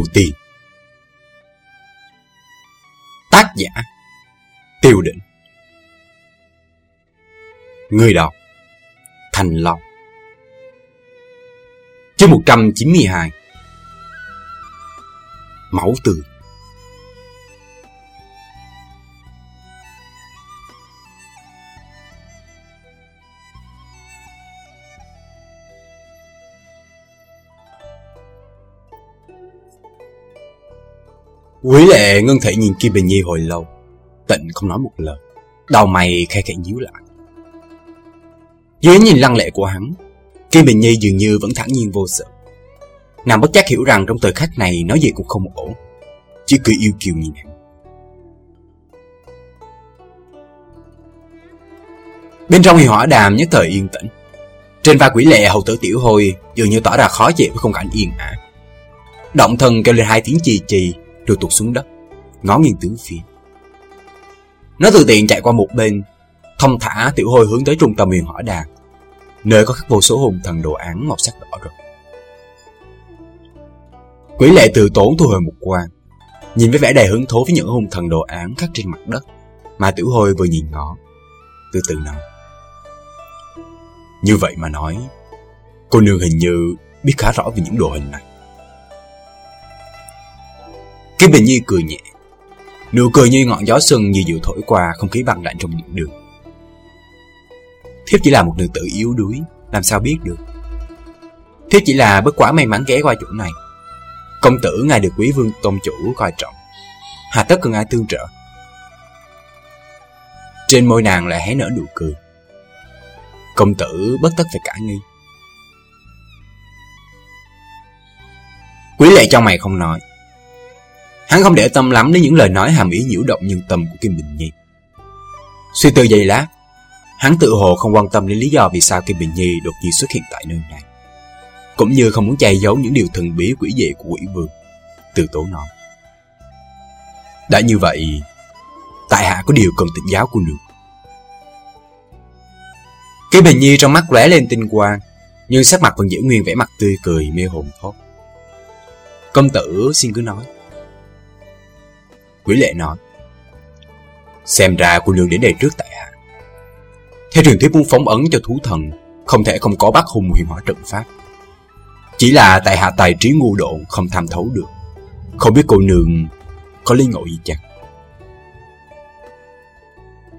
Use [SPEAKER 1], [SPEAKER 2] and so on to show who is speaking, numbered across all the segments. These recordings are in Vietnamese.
[SPEAKER 1] đầu Tiên. Tác giả Tiêu Định. Người đọc Thành Long. Chương 192 Mẫu tường Quý lệ ngân thể nhìn Kim Bình Nhi hồi lâu, Tịnh không nói một lời Đầu mày khe khẽ nhíu lại. Dưới nhìn lăng lệ của hắn, Kim Bình Nhi dường như vẫn thẳng nhiên vô sự. Nàng bất giác hiểu rằng trong thời khắc này nói gì cũng không ổn, Chỉ cười yêu kiều nhìn hắn. Bên trong thì hỏa đàm nhất thời yên tĩnh. Trên vai quỷ lệ hầu tử tiểu hồi Dường như tỏ ra khó chịu với không cảnh yên ả. Động thân kêu lên hai tiếng chì chì rồi tụt xuống đất, ngó nghiêng tứ phía. Nó từ tiện chạy qua một bên, thông thả tiểu hôi hướng tới trung tâm huyền hỏa đàn, nơi có khắc vô số hùng thần đồ án màu sắc đỏ rực. Quỷ lệ từ tốn thu hồi một quan, nhìn với vẻ đầy hứng thú với những hùng thần đồ án khắc trên mặt đất, mà tiểu hôi vừa nhìn ngó, từ từ nói. Như vậy mà nói, cô nương hình như biết khá rõ về những đồ hình này. Kim Bình Nhi cười nhẹ. Nụ cười như ngọn gió xuân như dịu thổi qua không khí băng lạnh trong những đường. Thiếp chỉ là một nữ tử yếu đuối, làm sao biết được. Thiếp chỉ là bất quá may mắn ghé qua chỗ này. Công tử ngài được quý vương tôn chủ coi trọng. Hà tất cần ai tương trợ. Trên môi nàng lại hé nở nụ cười. Công tử bất tất phải cả nghi. Quý lệ trong mày không nói Hắn không để tâm lắm đến những lời nói hàm ý nhiễu động nhân tâm của Kim Bình Nhi. Suy tư giây lát, hắn tự hồ không quan tâm đến lý do vì sao Kim Bình Nhi đột nhiên xuất hiện tại nơi này. Cũng như không muốn che giấu những điều thần bí quỷ dị của quỷ vương. Từ tổ nói. Đã như vậy, tại hạ có điều cần tỉnh giáo của nương. Kim Bình Nhi trong mắt lóe lên tinh quang, nhưng sắc mặt vẫn giữ nguyên vẻ mặt tươi cười mê hồn thốt. Công tử xin cứ nói. Quý lệ nói. Xem ra cô nương đến đây trước tại hạ. Theo truyền thuyết muốn phóng ấn cho thú thần, Không thể không có bác hùng huyền hỏa trận pháp. Chỉ là tại hạ tài trí ngu độn Không tham thấu được. Không biết cô nương có lý ngộ gì chăng?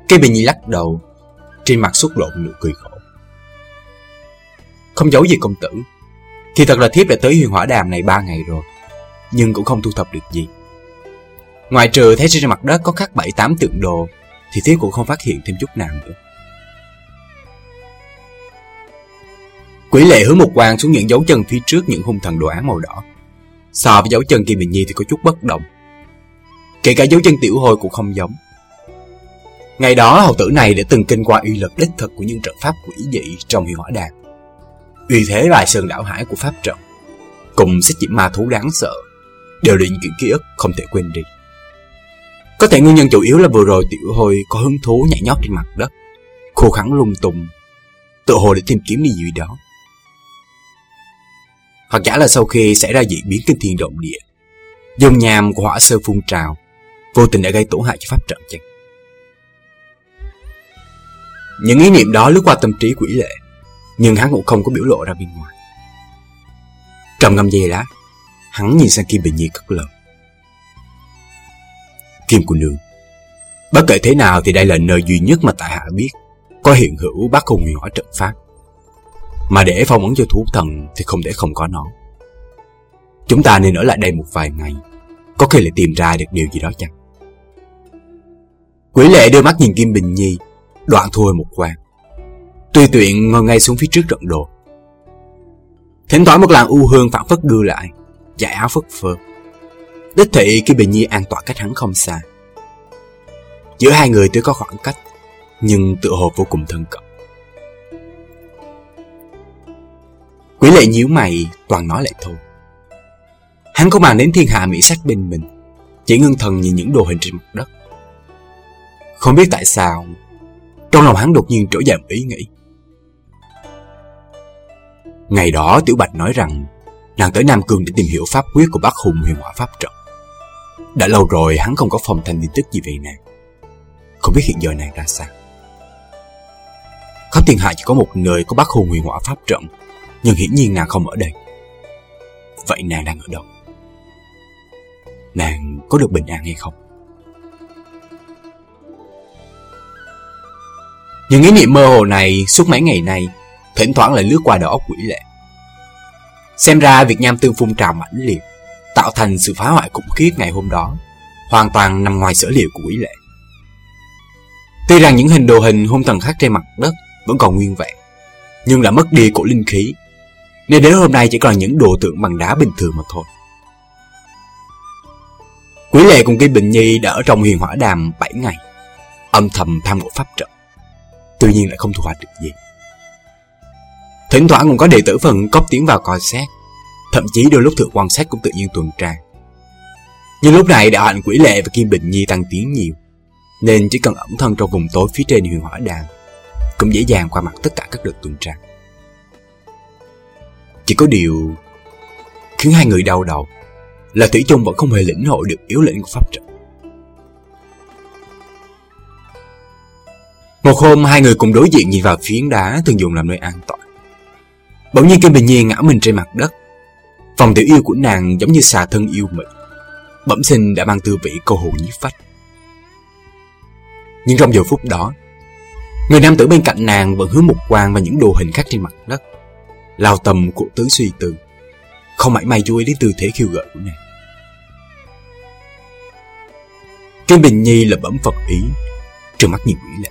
[SPEAKER 1] Cây bình nhi lắc đầu, Trên mặt xuất lộn nụ cười khổ. Không giấu gì công tử, Thì thật là thiếp đã tới huyền hỏa đàm này ba ngày rồi, Nhưng cũng không thu thập được gì. Ngoài trừ thấy trên mặt đất có khắc bảy, tám tượng đồ, Thì Thiết cũng không phát hiện thêm chút nào nữa. Quỷ lệ hướng một quang xuống những dấu chân phía trước những hung thần đồ án màu đỏ. So với dấu chân Kim Bình Nhi thì có chút bất động Kể cả dấu chân tiểu hồi cũng không giống. Ngày đó hậu tử này đã từng kinh qua uy lực đích thực của những trận pháp quỷ dị trong huyền hỏa đàn. Uy thế bài sơn đảo hải của pháp trận, Cùng xích diễm ma thú đáng sợ, Đều là những ký ức không thể quên đi có thể nguyên nhân chủ yếu là vừa rồi tiểu hồi có hứng thú nhảy nhót trên mặt đất, khô khắn lung tung, tự hồ để tìm kiếm điều gì đó. Hoặc giả là sau khi xảy ra dị biến kinh thiên động địa, dùng nhàm của hỏa sơ phun trào, vô tình đã gây tổn hại cho pháp trận chăng? Những ý niệm đó lướt qua tâm trí quỷ lệ, nhưng hắn cũng không có biểu lộ ra bên ngoài. Trầm ngâm dây lá, hắn nhìn sang Kim Bình Nhi cất lời. Kim của nương. Bất kể thế nào thì đây là nơi duy nhất mà tại hạ biết có hiện hữu bác hùng huyền hỏa trận pháp. Mà để phong ấn cho thú thần thì không thể không có nó. Chúng ta nên ở lại đây một vài ngày, có khi lại tìm ra được điều gì đó chăng? Quỷ lệ đưa mắt nhìn Kim Bình Nhi, đoạn thôi một quan. Tuy tuyện ngồi ngay xuống phía trước trận đồ. Thỉnh thoảng một làn u hương phản phất đưa lại, giải áo phất phơ. Đích thị khi Bình Nhi an toàn cách hắn không xa. Giữa hai người tuy có khoảng cách, nhưng tự hồ vô cùng thân cận. Quỷ lệ nhíu mày, toàn nói lại thôi. Hắn không màng đến thiên hạ mỹ sắc bên mình, chỉ ngưng thần nhìn những đồ hình trên mặt đất. Không biết tại sao, trong lòng hắn đột nhiên trỗi dậy ý nghĩ. Ngày đó Tiểu Bạch nói rằng Nàng tới Nam Cương để tìm hiểu pháp quyết của bác Hùng huyền hỏa pháp trận. Đã lâu rồi hắn không có phòng thanh tin tức gì về nàng. Không biết hiện giờ nàng ra sao. Khắp thiên hạ chỉ có một nơi có bác Hùng huyền hỏa pháp trận, nhưng hiển nhiên nàng không ở đây. Vậy nàng đang ở đâu? Nàng có được bình an hay không? Những ý niệm mơ hồ này suốt mấy ngày nay thỉnh thoảng lại lướt qua đầu óc quỷ lệ. Xem ra Việt Nam tương phun trào mãnh liệt, tạo thành sự phá hoại khủng khiếp ngày hôm đó, hoàn toàn nằm ngoài sở liệu của quỷ lệ. Tuy rằng những hình đồ hình hung thần khác trên mặt đất vẫn còn nguyên vẹn, nhưng đã mất đi cổ linh khí, nên đến hôm nay chỉ còn những đồ tượng bằng đá bình thường mà thôi. Quỷ lệ cùng Kim Bình Nhi đã ở trong huyền hỏa đàm 7 ngày, âm thầm tham ngộ pháp trận. Tuy nhiên lại không thu hoạch được gì. Thỉnh thoảng cũng có đệ tử phần cốc tiến vào coi xét, thậm chí đôi lúc thượng quan sát cũng tự nhiên tuần tra. Nhưng lúc này đạo hạnh quỷ lệ và Kim Bình Nhi tăng tiến nhiều, nên chỉ cần ẩn thân trong vùng tối phía trên huyền hỏa đàn, cũng dễ dàng qua mặt tất cả các đợt tuần tra. Chỉ có điều khiến hai người đau đầu là Thủy chung vẫn không hề lĩnh hội được yếu lĩnh của pháp trận. Một hôm hai người cùng đối diện nhìn vào phiến đá thường dùng làm nơi an toàn. Bỗng nhiên Kim Bình nhi ngã mình trên mặt đất. Phòng tiểu yêu của nàng giống như xà thân yêu mị. Bẩm sinh đã mang tư vị cô hồn nhiếp phách. Nhưng trong giờ phút đó, người nam tử bên cạnh nàng vẫn hướng một quan vào những đồ hình khác trên mặt đất. Lao tầm của tứ suy tư, không mãi may vui đến tư thế khiêu gợi của nàng. Kim Bình Nhi là bẩm Phật ý, trong mắt nhìn quỷ lệ.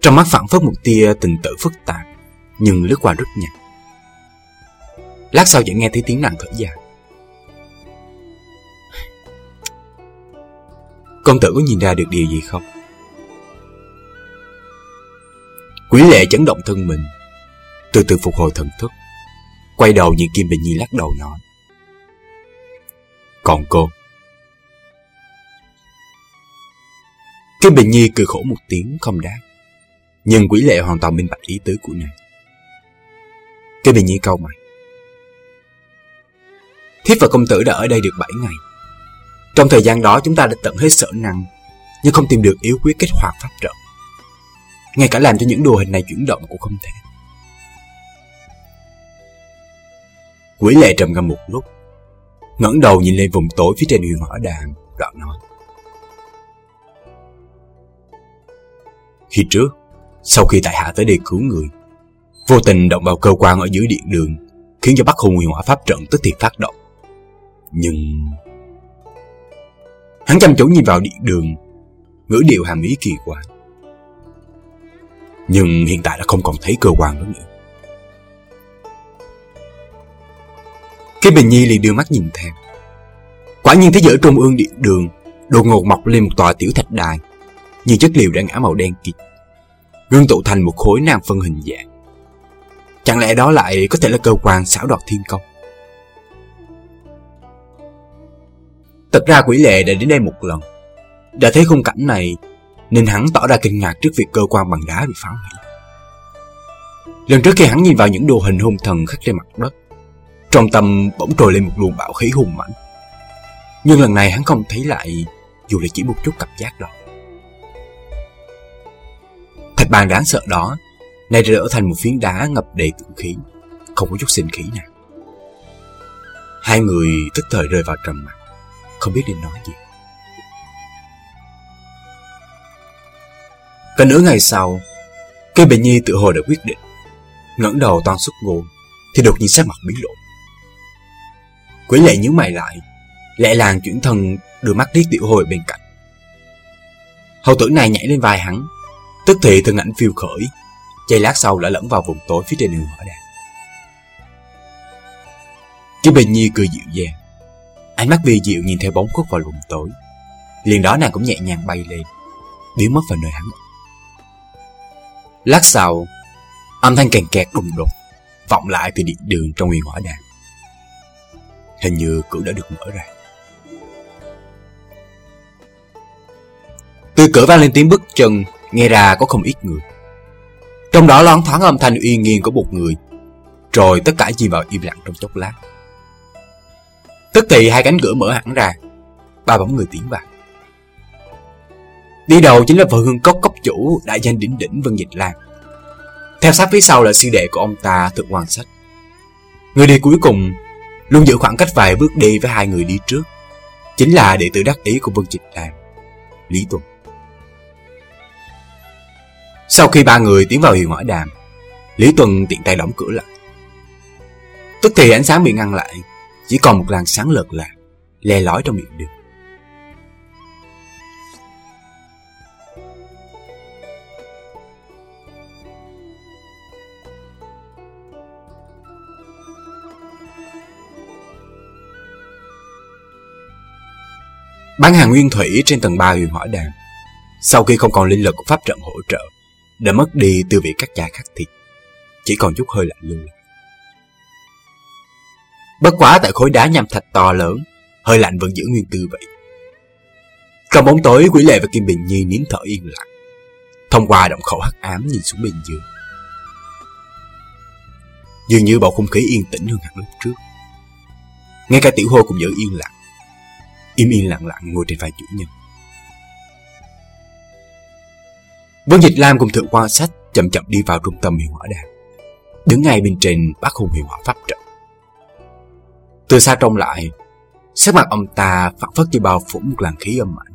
[SPEAKER 1] Trong mắt phản phất một tia tình tự phức tạp, nhưng lướt qua rất nhanh. Lát sau vẫn nghe thấy tiếng nàng thở dài. Công tử có nhìn ra được điều gì không? Quý lệ chấn động thân mình, từ từ phục hồi thần thức, quay đầu nhìn Kim Bình Nhi lắc đầu nói. Còn cô? Kim Bình Nhi cười khổ một tiếng không đáp, nhưng quý lệ hoàn toàn minh bạch ý tứ của nàng. Kim Bình Nhi câu mày. Thiếp và công tử đã ở đây được 7 ngày. Trong thời gian đó chúng ta đã tận hết sở năng, nhưng không tìm được yếu quyết kích hoạt pháp trận. Ngay cả làm cho những đồ hình này chuyển động cũng không thể. Quỷ lệ trầm ngâm một lúc, ngẩng đầu nhìn lên vùng tối phía trên huyền hỏa đàn, đoạn nói. Khi trước, sau khi tại hạ tới đây cứu người, vô tình động vào cơ quan ở dưới điện đường, khiến cho Bắc Hùng huyền hỏa pháp trận tức thì phát động. Nhưng... Hắn chăm chú nhìn vào điện đường, ngữ điệu hàm ý kỳ quái. Nhưng hiện tại đã không còn thấy cơ quan nữa nữa. Cái Bình Nhi liền đưa mắt nhìn theo. Quả nhiên thế giới trung ương điện đường, đột ngột mọc lên một tòa tiểu thạch đài, như chất liệu đã ngã màu đen kịt, ngưng tụ thành một khối nam phân hình dạng. Chẳng lẽ đó lại có thể là cơ quan xảo đoạt thiên công? Thật ra quỷ lệ đã đến đây một lần. Đã thấy khung cảnh này, nên hắn tỏ ra kinh ngạc trước việc cơ quan bằng đá bị phá hủy. Lần trước khi hắn nhìn vào những đồ hình hung thần khắc trên mặt đất, trong tâm bỗng trồi lên một luồng bạo khí hùng mạnh. Nhưng lần này hắn không thấy lại dù là chỉ một chút cảm giác đó. Thạch bàn đáng sợ đó nay trở thành một phiến đá ngập đầy tử khí, không có chút sinh khí nào. Hai người tức thời rơi vào trầm mặc, không biết nên nói gì. Cả nửa ngày sau, cây bệnh nhi tự hồi đã quyết định, ngẩng đầu toàn xuất ngôn, thì đột nhiên sắc mặt biến lộ. Quỷ lệ nhíu mày lại, Lệ làng chuyển thân đưa mắt liếc tiểu hồi bên cạnh. Hầu tử này nhảy lên vai hắn, tức thì thân ảnh phiêu khởi, Giây lát sau đã lẫn vào vùng tối phía trên đường hỏa đàn. Chứ Bình Nhi cười dịu dàng. Ánh mắt vi diệu nhìn theo bóng khuất vào lùm tối. Liền đó nàng cũng nhẹ nhàng bay lên, biến mất vào nơi hắn. Lát sau, âm thanh kèn kẹt đùng đùng vọng lại từ điện đường trong nguyên hỏa đàn. Hình như cửa đã được mở ra. Từ cửa vang lên tiếng bước chân, nghe ra có không ít người. Trong đó loáng thoáng âm thanh uy nghiêng của một người Rồi tất cả chìm vào im lặng trong chốc lát. Tức thì hai cánh cửa mở hẳn ra, ba bóng người tiến vào. Đi đầu chính là vợ hương cốc cốc chủ đại danh đỉnh đỉnh Vân Dịch Lan. Theo sát phía sau là sư đệ của ông ta Thượng Hoàng Sách. Người đi cuối cùng luôn giữ khoảng cách vài bước đi với hai người đi trước. Chính là đệ tử đắc ý của Vân Dịch Lan, Lý Tuần. Sau khi ba người tiến vào huyền ngõ đàm, Lý Tuần tiện tay đóng cửa lại. Tức thì ánh sáng bị ngăn lại, chỉ còn một làn sáng lợt lạc, le lói trong miệng đường. Bán hàng nguyên thủy trên tầng 3 huyền hỏa đàm. Sau khi không còn linh lực của pháp trận hỗ trợ, đã mất đi tư vị các chai khắc thịt, chỉ còn chút hơi lạnh lưu. Bất quá tại khối đá nham thạch to lớn, hơi lạnh vẫn giữ nguyên tư vậy Trong bóng tối, Quỷ Lệ và Kim Bình Nhi nín thở yên lặng, thông qua động khẩu hắc ám nhìn xuống bên dưới. Dường như bầu không khí yên tĩnh hơn hẳn lúc trước. Ngay cả tiểu hô cũng giữ yên lặng, im yên lặng lặng ngồi trên vai chủ nhân. Vân Dịch Lam cùng thượng quan sách chậm chậm đi vào trung tâm hiệu hỏa đàn, đứng ngay bên trên bác hùng hiệu hỏa pháp trận. Từ xa trông lại, sắc mặt ông ta phật phất như bao phủ một làn khí âm ảnh.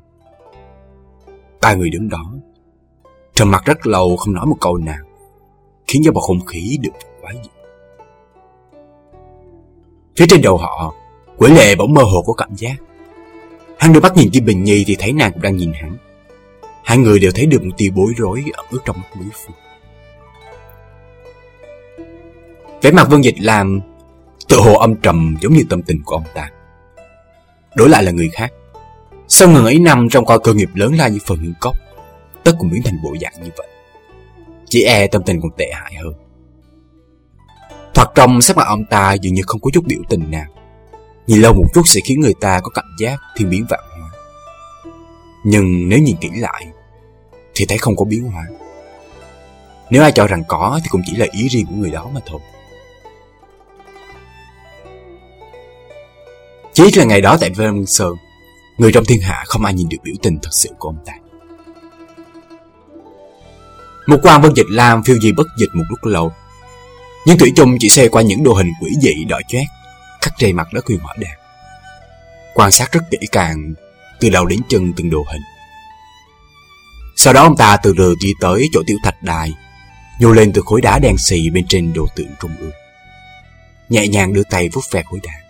[SPEAKER 1] Ba người đứng đó, trầm mặt rất lâu không nói một câu nào, khiến cho bầu không khí được quá dị. Phía trên đầu họ, quỷ lệ bỗng mơ hồ có cảm giác. Hắn đưa mắt nhìn Kim Bình Nhi thì thấy nàng cũng đang nhìn hắn. Hai người đều thấy được một tia bối rối ẩn ướt trong mắt đối phương. Vẻ mặt Vân Dịch làm tự hồ âm trầm giống như tâm tình của ông ta. Đổi lại là người khác. Sau ngần ấy năm trong coi cơ nghiệp lớn la như phần hương cốc, tất cũng biến thành bộ dạng như vậy. Chỉ e tâm tình còn tệ hại hơn. Thoạt trong sắc mặt ông ta dường như không có chút biểu tình nào. Nhìn lâu một chút sẽ khiến người ta có cảm giác thiên biến vạn hóa. Nhưng nếu nhìn kỹ lại, thì thấy không có biến hóa. Nếu ai cho rằng có thì cũng chỉ là ý riêng của người đó mà thôi. Chỉ là ngày đó tại Vân Sơn, người trong thiên hạ không ai nhìn được biểu tình thật sự của ông ta. Một quan vân dịch lam phiêu di bất dịch một lúc lâu, nhưng Thủy chung chỉ xe qua những đồ hình quỷ dị đỏ chét khắc trên mặt đất huyền hỏa đàn. Quan sát rất kỹ càng, từ đầu đến chân từng đồ hình. Sau đó ông ta từ từ đi tới chỗ tiểu thạch đài, nhô lên từ khối đá đen xì bên trên đồ tượng trung ương. Nhẹ nhàng đưa tay vuốt ve khối đá.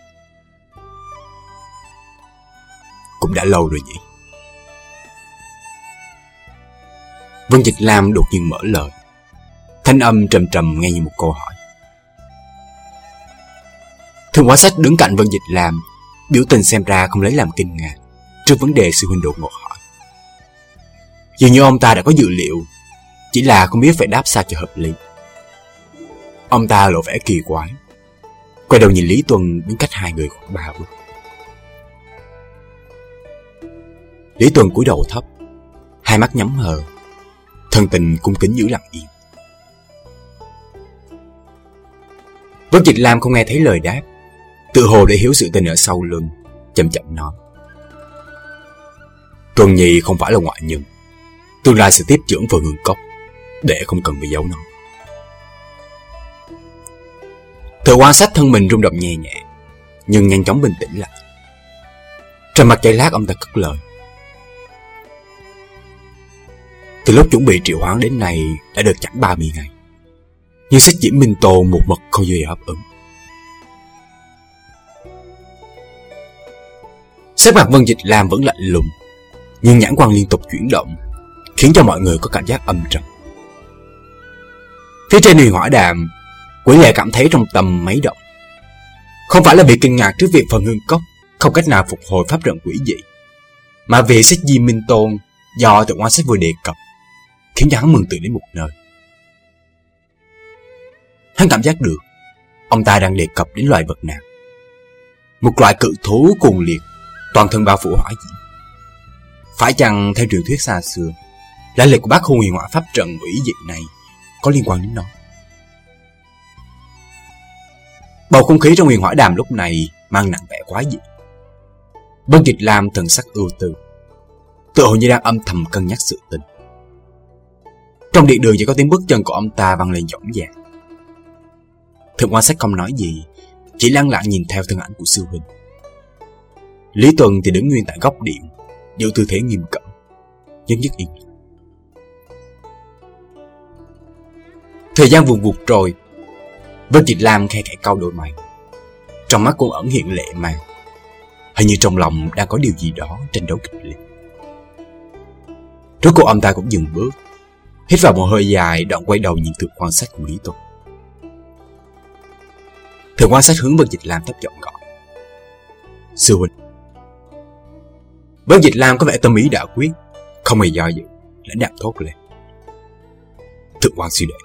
[SPEAKER 1] Cũng đã lâu rồi nhỉ? Vân Dịch Lam đột nhiên mở lời. Thanh âm trầm trầm nghe như một câu hỏi. Thương quá sách đứng cạnh Vân Dịch Lam, biểu tình xem ra không lấy làm kinh ngạc trước vấn đề sư huynh đột ngột hỏi. Dường như ông ta đã có dự liệu, chỉ là không biết phải đáp sao cho hợp lý. Ông ta lộ vẻ kỳ quái, quay đầu nhìn Lý Tuần đứng cách hai người khoảng ba bước. Lý Tuần cúi đầu thấp, hai mắt nhắm hờ, thân tình cung kính giữ lặng yên. Vân Dịch Lam không nghe thấy lời đáp, tự hồ để hiểu sự tình ở sau lưng, chậm chậm nói. Tuần Nhi không phải là ngoại nhân, tương lai sẽ tiếp trưởng vào hương cốc, để không cần bị giấu nó. Thừa quan sát thân mình rung động nhẹ nhẹ, nhưng nhanh chóng bình tĩnh lại. Trầm mặt chạy lát ông ta cất lời. Từ lúc chuẩn bị triệu hoán đến nay đã được chẳng 30 ngày. Nhưng sách chỉ Minh Tô một mật không gì hấp ứng. Sắc mặt Vân Dịch lam vẫn lạnh lùng, nhưng nhãn quan liên tục chuyển động, khiến cho mọi người có cảm giác âm trầm. Phía trên huyền hỏa đàm, quỷ lệ cảm thấy trong tâm mấy động. Không phải là bị kinh ngạc trước việc phần hương cốc không cách nào phục hồi pháp trận quỷ dị, mà vì sách di minh tôn do tự quan sách vừa đề cập, khiến cho hắn mừng tượng đến một nơi. Hắn cảm giác được, ông ta đang đề cập đến loài vật nào. Một loại cự thú cuồng liệt, toàn thân bao phủ hỏa diễm. Phải chăng theo truyền thuyết xa xưa, lãnh lịch của bác hùng huyền hỏa pháp trận ủy dị này có liên quan đến nó. Bầu không khí trong huyền hỏa đàm lúc này mang nặng vẻ quá dị. Vân Dịch Lam thần sắc ưu tư, tự hồ như đang âm thầm cân nhắc sự tình. Trong điện đường chỉ có tiếng bước chân của ông ta vang lên dõng dạc. Thượng quan sách không nói gì, chỉ lăng lặng nhìn theo thân ảnh của sư huynh. Lý Tuần thì đứng nguyên tại góc điện, giữ tư thế nghiêm cẩn, nhất nhất yên. Thời gian vùng vụt rồi, Vân Dịch Lam khe khẽ cau đôi mày. Trong mắt cô ẩn hiện lệ mang. Hình như trong lòng đang có điều gì đó tranh đấu kịch liệt. Rốt cuộc ông ta cũng dừng bước, hít vào một hơi dài đoạn quay đầu nhìn thượng quan sát của Lý Tôn. Thượng quan sát hướng Vân Dịch Lam thấp giọng gọi. Sư huynh. Vân Dịch Lam có vẻ tâm ý đã quyết, không hề do dự, lãnh đạm thốt lên. Thượng quan suy đệ.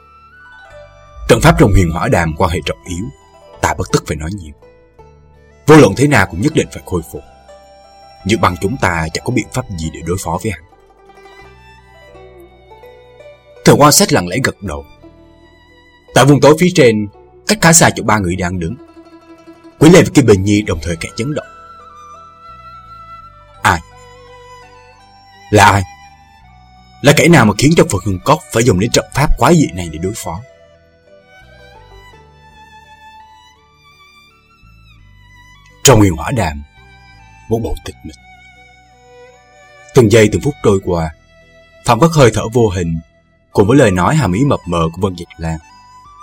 [SPEAKER 1] Trận pháp trong huyền hỏa đàm quan hệ trọng yếu, ta bất tức phải nói nhiều. Vô luận thế nào cũng nhất định phải khôi phục. Như bằng chúng ta chẳng có biện pháp gì để đối phó với hắn. Thượng quan xét lặng lẽ gật đầu. Tại vùng tối phía trên, cách khá xa chỗ ba người đang đứng. quỷ Lê và Kim Bình Nhi đồng thời kẻ chấn động. Ai? Là ai? Là kẻ nào mà khiến cho Phật Hương Cốc phải dùng đến trận pháp quái dị này để đối phó? Trong huyền hỏa đàm, một bộ tịch mịch. Từng giây từng phút trôi qua, Phạm bất hơi thở vô hình cùng với lời nói hàm ý mập mờ của Vân Dịch Lan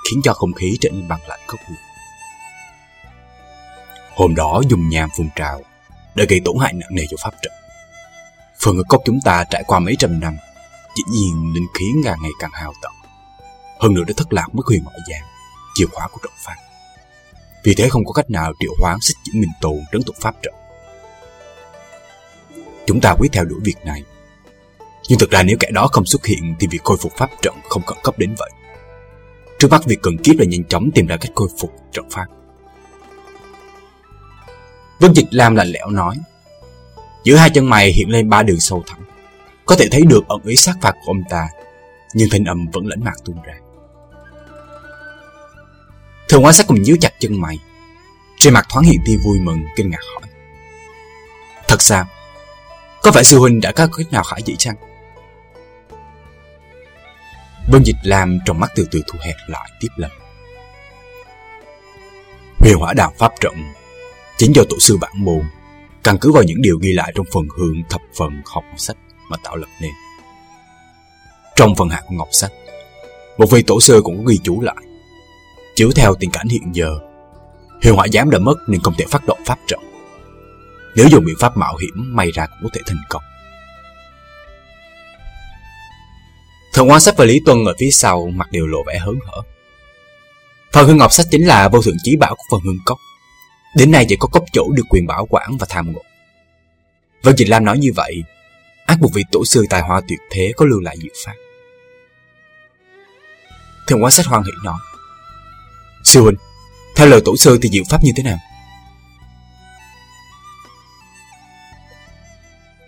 [SPEAKER 1] khiến cho không khí trở nên bằng lạnh khốc liệt. Hôm đó dùng nhàm phun trào để gây tổn hại nặng nề cho pháp trận. Phần ngực cốc chúng ta trải qua mấy trăm năm, dĩ nhiên linh khí càng ngày càng hào tận. Hơn nữa đã thất lạc mất huyền ngoại giang, chìa khóa của trận pháp. Vì thế không có cách nào triệu hoán xích chỉ minh tồn trấn tục pháp trận. Chúng ta quyết theo đuổi việc này. Nhưng thực ra nếu kẻ đó không xuất hiện thì việc khôi phục pháp trận không khẩn cấp đến vậy. Trước mắt việc cần kiếp là nhanh chóng tìm ra cách khôi phục trận pháp. Vân Dịch Lam lạnh lẽo nói. Giữa hai chân mày hiện lên ba đường sâu thẳm. Có thể thấy được ẩn ý sát phạt của ông ta, nhưng thanh âm vẫn lãnh mạc tuôn ra. Thường quan sát cùng nhíu chặt chân mày. Trên mặt thoáng hiện tia vui mừng, kinh ngạc hỏi. Thật sao? Có phải sư huynh đã có cách nào khả dĩ chăng? Vân Dịch Lam trong mắt từ từ thu hẹp lại tiếp lần. Huyền hỏa đạo pháp trận chính do tổ sư bản môn căn cứ vào những điều ghi lại trong phần hương thập phần học sách mà tạo lập nên. Trong phần hạ của ngọc sách, một vị tổ sư cũng có ghi chú lại. Chiếu theo tình cảnh hiện giờ, huyền hỏa giám đã mất nên không thể phát động pháp trận. Nếu dùng biện pháp mạo hiểm may ra cũng có thể thành công. Thần quan sách và Lý Tuân ở phía sau mặt đều lộ vẻ hớn hở. Phần hương ngọc sách chính là vô thượng chí bảo của phần hương cốc. Đến nay chỉ có cốc chủ được quyền bảo quản và tham ngộ. Vân Dịch Lam nói như vậy, ác một vị tổ sư tài hoa tuyệt thế có lưu lại dự pháp. Thần quan sách hoan hỷ nói. Sư huynh, theo lời tổ sư thì diệu pháp như thế nào?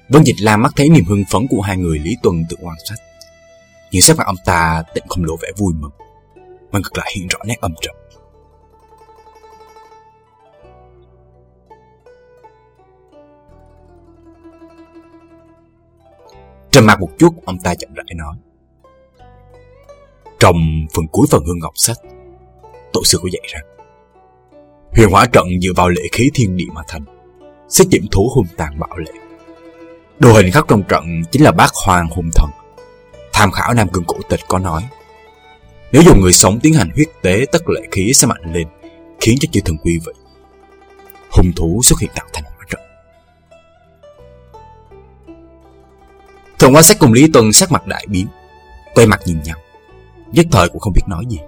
[SPEAKER 1] Vân Dịch Lam mắt thấy niềm hưng phấn của hai người Lý Tuần tự quan Sách. Nhưng sắc mặt ông ta tịnh không lộ vẻ vui mừng, mà ngược lại hiện rõ nét âm trầm. Trầm mặt một chút, ông ta chậm rãi nói. Trong phần cuối phần hương ngọc sách, tổ sư có dạy rằng Huyền hỏa trận dựa vào lệ khí thiên địa mà thành, sẽ diễm thú hung tàn bạo lệ. Đồ hình khắc trong trận chính là bác hoàng hung thần. Tham khảo Nam Cương cổ tịch có nói, nếu dùng người sống tiến hành huyết tế tất lệ khí sẽ mạnh lên, khiến cho chư thần quy vị. Hung thú xuất hiện tạo thành hỏa trận. Thường quan sát cùng Lý Tuân sắc mặt đại biến, quay mặt nhìn nhau, nhất thời cũng không biết nói gì.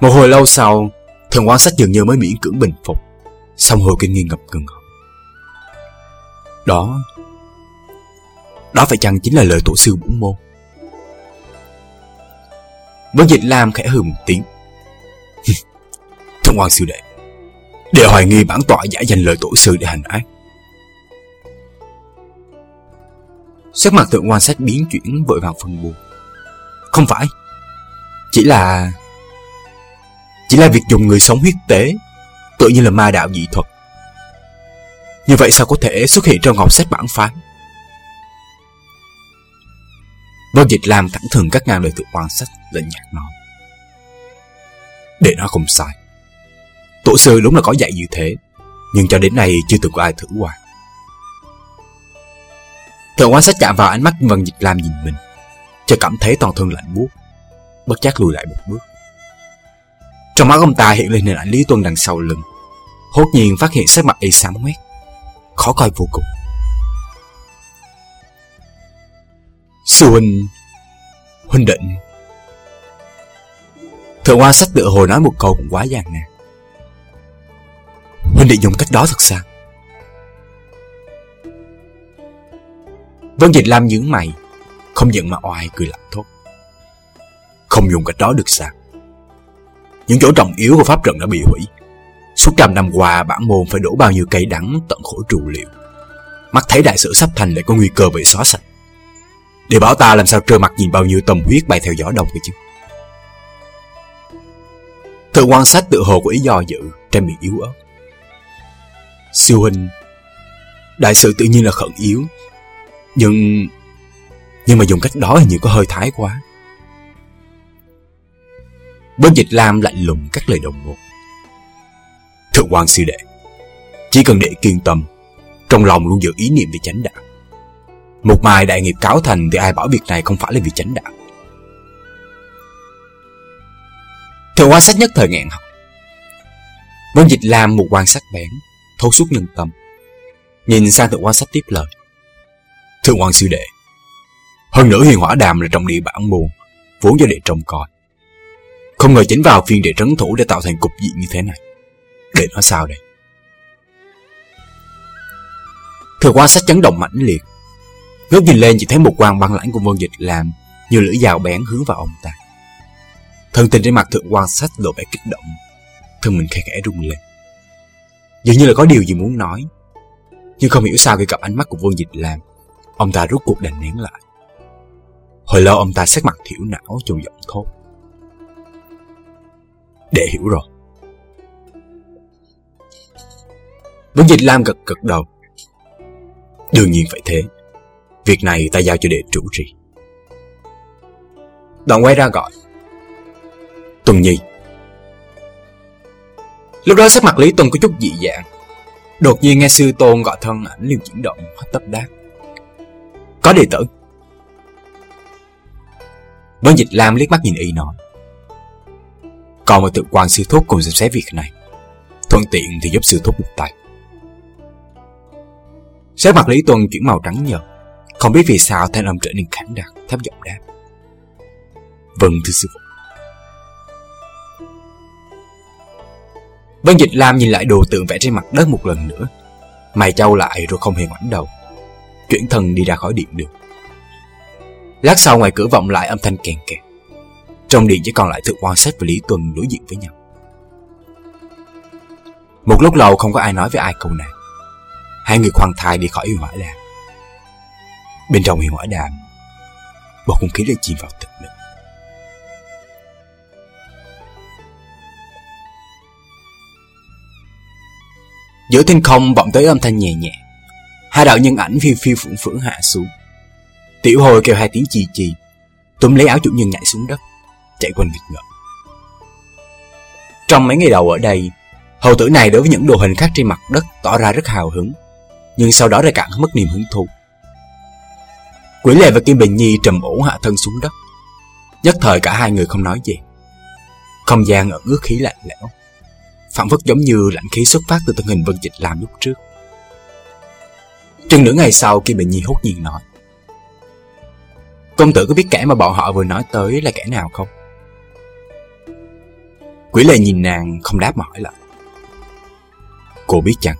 [SPEAKER 1] Một hồi lâu sau, thường quan sát dường như mới miễn cưỡng bình phục, xong hồi kinh nghi ngập ngừng. Đó đó phải chăng chính là lời tổ sư bổn môn Vân Dịch Lam khẽ hừ một tiếng. Thông quan sư đệ, Để hoài nghi bản tọa giả danh lời tổ sư để hành ác. Sắc mặt thượng quan sách biến chuyển vội vàng phân buồn Không phải, Chỉ là Chỉ là việc dùng người sống huyết tế, Tự như là ma đạo dị thuật. Như vậy sao có thể xuất hiện trong ngọc sách bản phán? Vân Dịch Lam thẳng thừng các ngang lời thượng quan sách lệnh nhạt nói Để nó không sai. Tổ sư đúng là có dạy như thế, Nhưng cho đến nay chưa từng có ai thử qua. Thượng quan sách chạm vào ánh mắt Vân Dịch Lam nhìn mình Cho cảm thấy toàn thân lạnh buốt, Bất giác lùi lại một bước. Trong mắt ông ta hiện lên hình ảnh Lý Tuân đằng sau lưng, Hốt nhiên phát hiện sắc mặt y xám ngoét Khó coi vô cùng. Sư huynh Huynh định. Thượng quan sách tự hồi nói một câu cũng quá dàng nè. Huynh định dùng cách đó thật sao? Vân Dịch Lam nhướng mày, Không giận mà oai cười lạnh thốt. Không dùng cách đó được sao? Những chỗ trọng yếu của pháp trận đã bị hủy. Suốt trăm năm qua, bản môn phải đổ bao nhiêu cây đắng tận khổ trù liệu. Mắt thấy đại sự sắp thành lại có nguy cơ bị xóa sạch. Để bảo ta làm sao trơ mặt nhìn bao nhiêu tâm huyết bay theo gió đông cơ chứ? Thượng quan sát tự hồ có ý do dự, Trên miệng yếu ớt. Siêu huynh Đại sự tự nhiên là khẩn yếu. Nhưng Nhưng mà dùng cách đó hình như có hơi thái quá. Bên dịch lam lạnh lùng các lời đồng ngột Thượng quan sư đệ, Chỉ cần để kiên tâm, Trong lòng luôn giữ ý niệm về chánh đạo. Một mai đại nghiệp cáo thành Thì ai bảo việc này không phải là vì chánh đạo. Thừa quan sách nhất thời ngạn học. Vân Dịch làm một quan sắc bén Thấu suốt nhân tâm. Nhìn sang thượng quan sách tiếp lời. Thượng quan sư đệ Hơn nữa huyền hỏa đàm là trong địa bản buồn, Vốn do đệ trông coi. Không ngờ chính vào phiên đệ trấn thủ Để tạo thành cục diện như thế này. Để nói sao đây? Thượng quan sách chấn động mãnh liệt. Ngước nhìn lên chỉ thấy một quan băng lãnh của Vương Dịch làm Như lưỡi dao bén hướng vào ông ta. Thân tình trên mặt thượng quan sách lộ vẻ kích động, Thân mình khẽ khẽ rung lên. Dường như là có điều gì muốn nói, Nhưng không hiểu sao khi gặp ánh mắt của Vương Dịch làm, Ông ta rút cuộc đành nén lại. Hồi lâu ông ta sắc mặt thiểu não trùng giọng thốt. Để hiểu rồi. Vương Dịch Lam gật gật đầu. Đương nhiên phải thế. Việc này ta giao cho đệ chủ trì Đoạn quay ra gọi. Tuần Nhi. Lúc đó sắc mặt Lý Tuần có chút dị dạng. Đột nhiên nghe sư tôn gọi thân ảnh liền chuyển động hết tấp đáp. Có đệ tử. Vân Dịch Lam liếc mắt nhìn y nói. Còn một tự quan sư thúc cùng xem xét việc này. Thuận tiện thì giúp sư thúc một tay. Sắc mặt Lý Tuần chuyển màu trắng nhợt. Không biết vì sao thanh âm trở nên khẳng đặc, Thấp giọng đáp. Vâng thưa sư phụ. Vân Dịch Lam nhìn lại đồ tượng vẽ trên mặt đất một lần nữa. Mày trao lại rồi không hề ngoảnh đầu. Chuyển thần đi ra khỏi điện đường. Lát sau ngoài cửa vọng lại âm thanh kèn kẹt. Trong điện chỉ còn lại thượng quan sách và Lý Tuần đối diện với nhau. Một lúc lâu không có ai nói với ai câu nào Hai người khoan thai đi khỏi yêu hỏa làng Bên trong huyền hỏa đàm Bầu không khí đã chìm vào tịch mịch. Giữa thiên không vọng tới âm thanh nhẹ nhẹ, Hai đạo nhân ảnh phiêu phiêu phượng phượng hạ xuống. Tiểu hồi kêu hai tiếng chì chì Túm lấy áo chủ nhân nhảy xuống đất, Chạy quanh nghịch ngợm Trong mấy ngày đầu ở đây, Hầu tử này đối với những đồ hình khác trên mặt đất Tỏ ra rất hào hứng, Nhưng sau đó lại cạn mất niềm hứng thú. Quỷ lệ và Kim Bình Nhi trầm ổn hạ thân xuống đất Nhất thời cả hai người không nói gì Không gian ở ướt khí lạnh lẽo phản phất giống như lạnh khí xuất phát từ thân hình Vân Dịch làm lúc trước. Chừng nửa ngày sau, Kim Bình Nhi hốt nhiên nói, Công tử có biết kẻ mà bọn họ vừa nói tới là kẻ nào không? Quỷ lệ nhìn nàng không đáp mà hỏi lại, Cô biết chăng?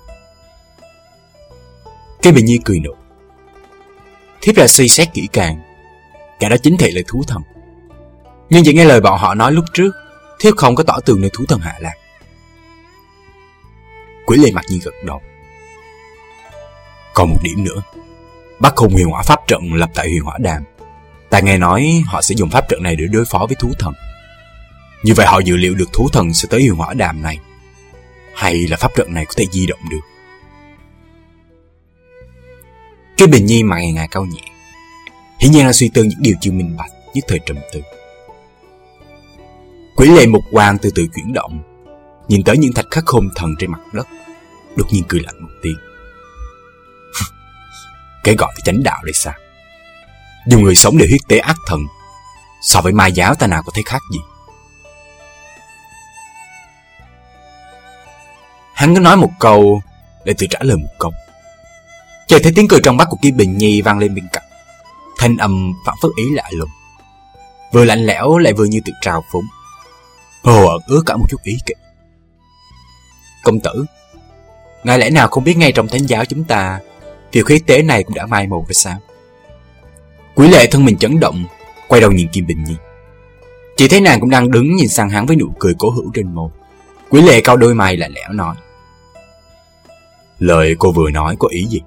[SPEAKER 1] Kim Bình Nhi cười nụ Thiếp là suy xét kỹ càng. Kẻ đó chính thị là thú thần. Nhưng chỉ nghe lời bọn họ nói lúc trước, Thiếp không có tỏ tường nơi thú thần hạ lạc. Quỷ lê mặt nhiên gật đầu. Còn một điểm nữa Bắc Hùng huyền hỏa pháp trận lập tại huyền hỏa đàm. Ta nghe nói họ sẽ dùng pháp trận này để đối phó với thú thần. Như vậy họ dự liệu được thú thần sẽ tới huyền hỏa đàm này. Hay là pháp trận này có thể di động được? Cái bình nhi mặt ngày ngày cao nhẹ. Hiển nhiên là suy tư những điều chưa minh bạch Nhất thời trầm tư. Quỷ lệ một quang từ từ chuyển động, Nhìn tới những thạch khắc khôn thần trên mặt đất, Đột nhiên cười lạnh một tiếng. Cái gọi là chánh đạo đây sao? Dù người sống để huyết tế ác thần, So với ma giáo ta nào có thấy khác gì? Hắn cứ nói một câu để tự trả lời một câu. Chờ thấy tiếng cười trong mắt của Kim Bình Nhi vang lên bên cạnh. Thanh âm phản phất ý lạ lùng. Vừa lạnh lẽo lại vừa như tự trào phúng. Hồ ẩn ứa cả một chút ý kỵ Công tử, Ngài lẽ nào không biết ngay trong thánh giáo chúng ta Việc khí tế này cũng đã mai một rồi sao? Quý lệ thân mình chấn động, Quay đầu nhìn Kim Bình Nhi. Chỉ thấy nàng cũng đang đứng nhìn sang hắn với nụ cười cố hữu trên môi. Quý lệ cao đôi mày lạnh lẽo nói. Lời cô vừa nói có ý gì?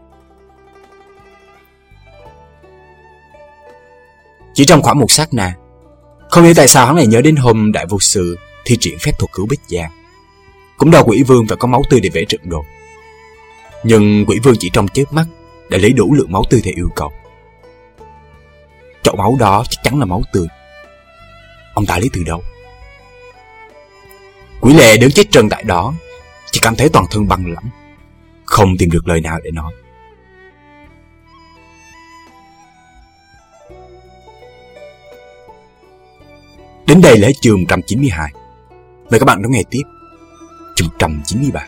[SPEAKER 1] Chỉ trong khoảng một sát na, Không hiểu tại sao hắn lại nhớ đến hôm đại vô sư Thi triển phép thuật cứu Bích Giang Cũng đòi quỷ vương phải có máu tươi để vẽ trận đồ. Nhưng quỷ vương chỉ trong chớp mắt Đã lấy đủ lượng máu tươi theo yêu cầu. Chậu máu đó chắc chắn là máu tươi. Ông ta lấy từ đâu? Quỷ lệ đứng chết trần tại đó, Chỉ cảm thấy toàn thân băng lắm Không tìm được lời nào để nói. Đến đây là hết chương 192 Mời các bạn đón nghe tiếp chương 193